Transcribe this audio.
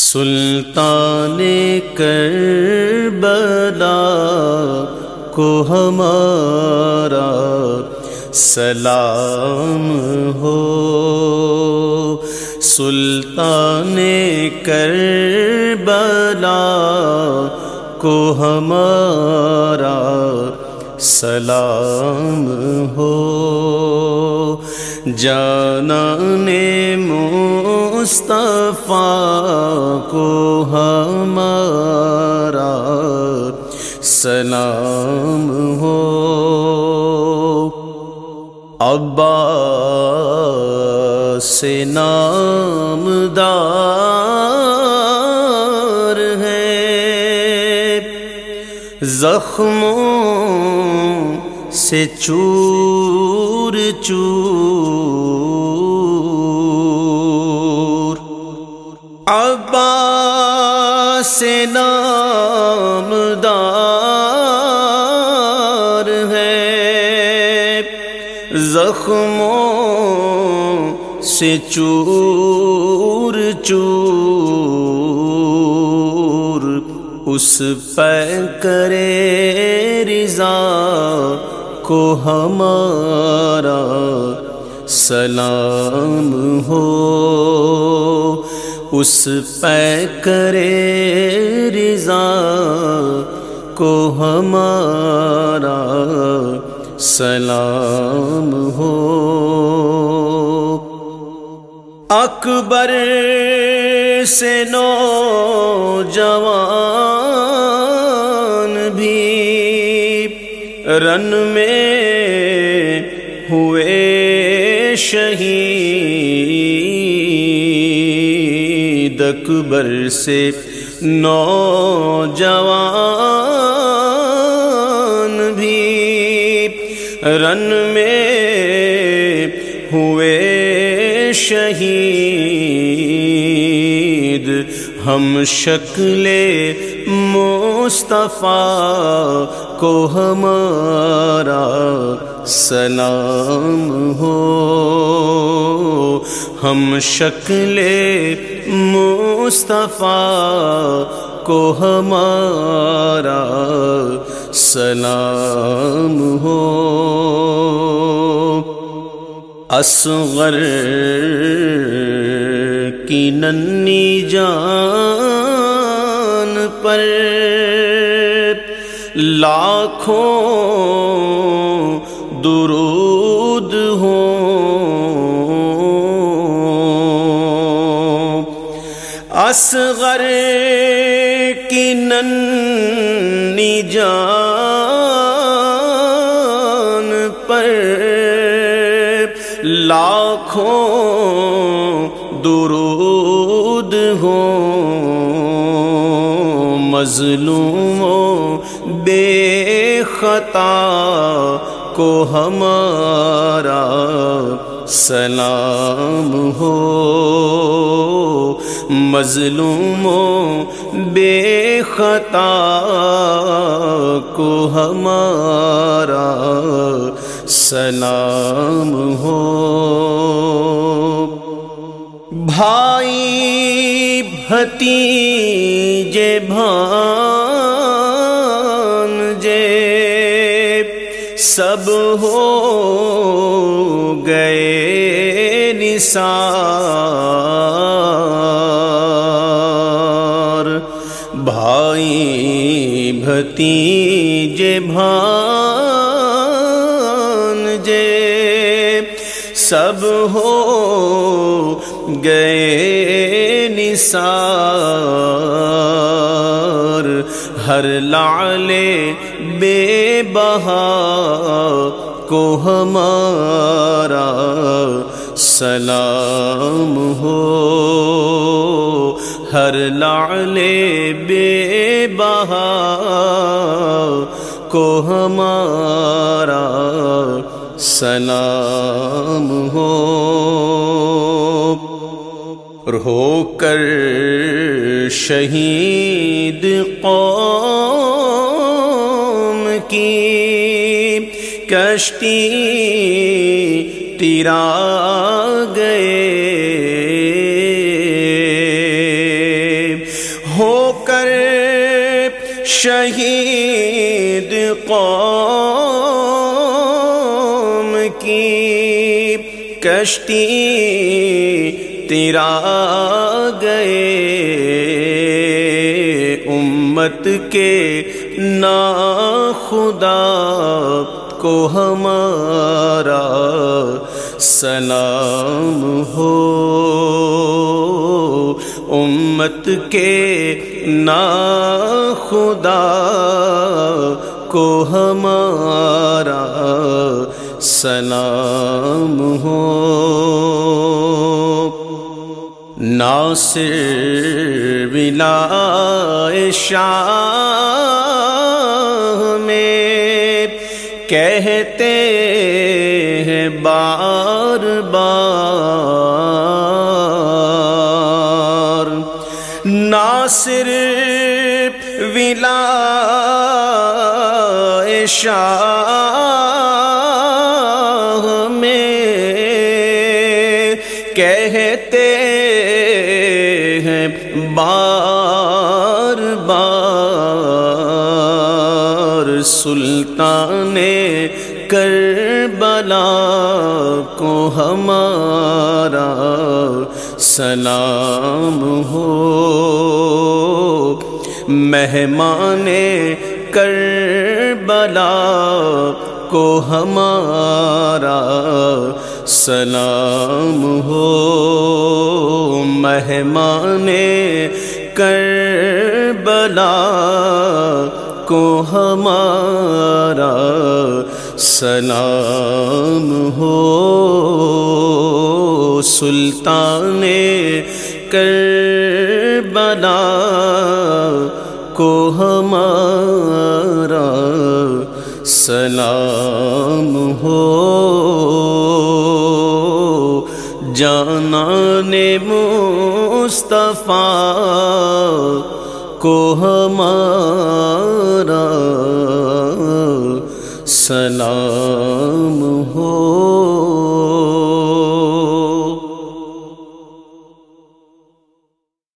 سلطان کربلا کو ہمارا سلام ہو۔ سلطان کربلا کو ہمارا سلام ہو۔ جانا نے مصطفیٰ کو ہمارا سلام ہو۔ ابا سے نام دار ہے۔ زخموں سے چور چور سے نام دار ہے۔ زخموں سے چور چور، اس پہ کرے رضا کو ہمارا سلام ہو۔ اس پہ کرے رضا کو ہمارا سلام ہو۔ اکبر سے نو جوان بھی رن میں ہوئے شہید۔ اکبر سے نوجوان بھی رن میں ہوئے شہید۔ ہم شکل مصطفیٰ کو ہمارا سلام ہو۔ ہم شکل مصطفیٰ کو ہمارا سلام ہو۔ اصغر کی ننی جان پر لاکھوں درود ہوں۔ اصغر کی ننی جان پر لاکھوں درود ہوں، مظلوموں بے خطا کو ہمارا سلام ہو۔ مظلوموں بے خطا کو ہمارا سلام ہو۔ بھائی بھتیجے، بھان جے سب ہو گئے نثار۔ بھائی بھتیجے بھان جے سب ہو گئے نثار ہر لالے بے بہا کو ہمارا سلام ہو ہر لالے بے بہا کو ہمارا سلام ہو۔ ہو کر شہید قوم کی کشتی تیرا گئے شہید قوم کی کشتی تیرا گئے امت کے نا خدا کو ہمارا سلام ہو امت کے نا خدا کو ہمارا سلام ہو۔ ناصر بلا شاہ میں کہتے ہیں بار بار ناصر ولا شاہ میں کہتے ہیں بار بار سلطان کربلا کو ہمارا سلام ہو۔ مہمان کربلا کو ہمارا سلام ہو۔ مہمان کربلا کو ہمارا سلام ہو۔ سلطان کربلا کو ہمارا سلام ہو۔ جانان مصطفیٰ کو ہمارا سلام۔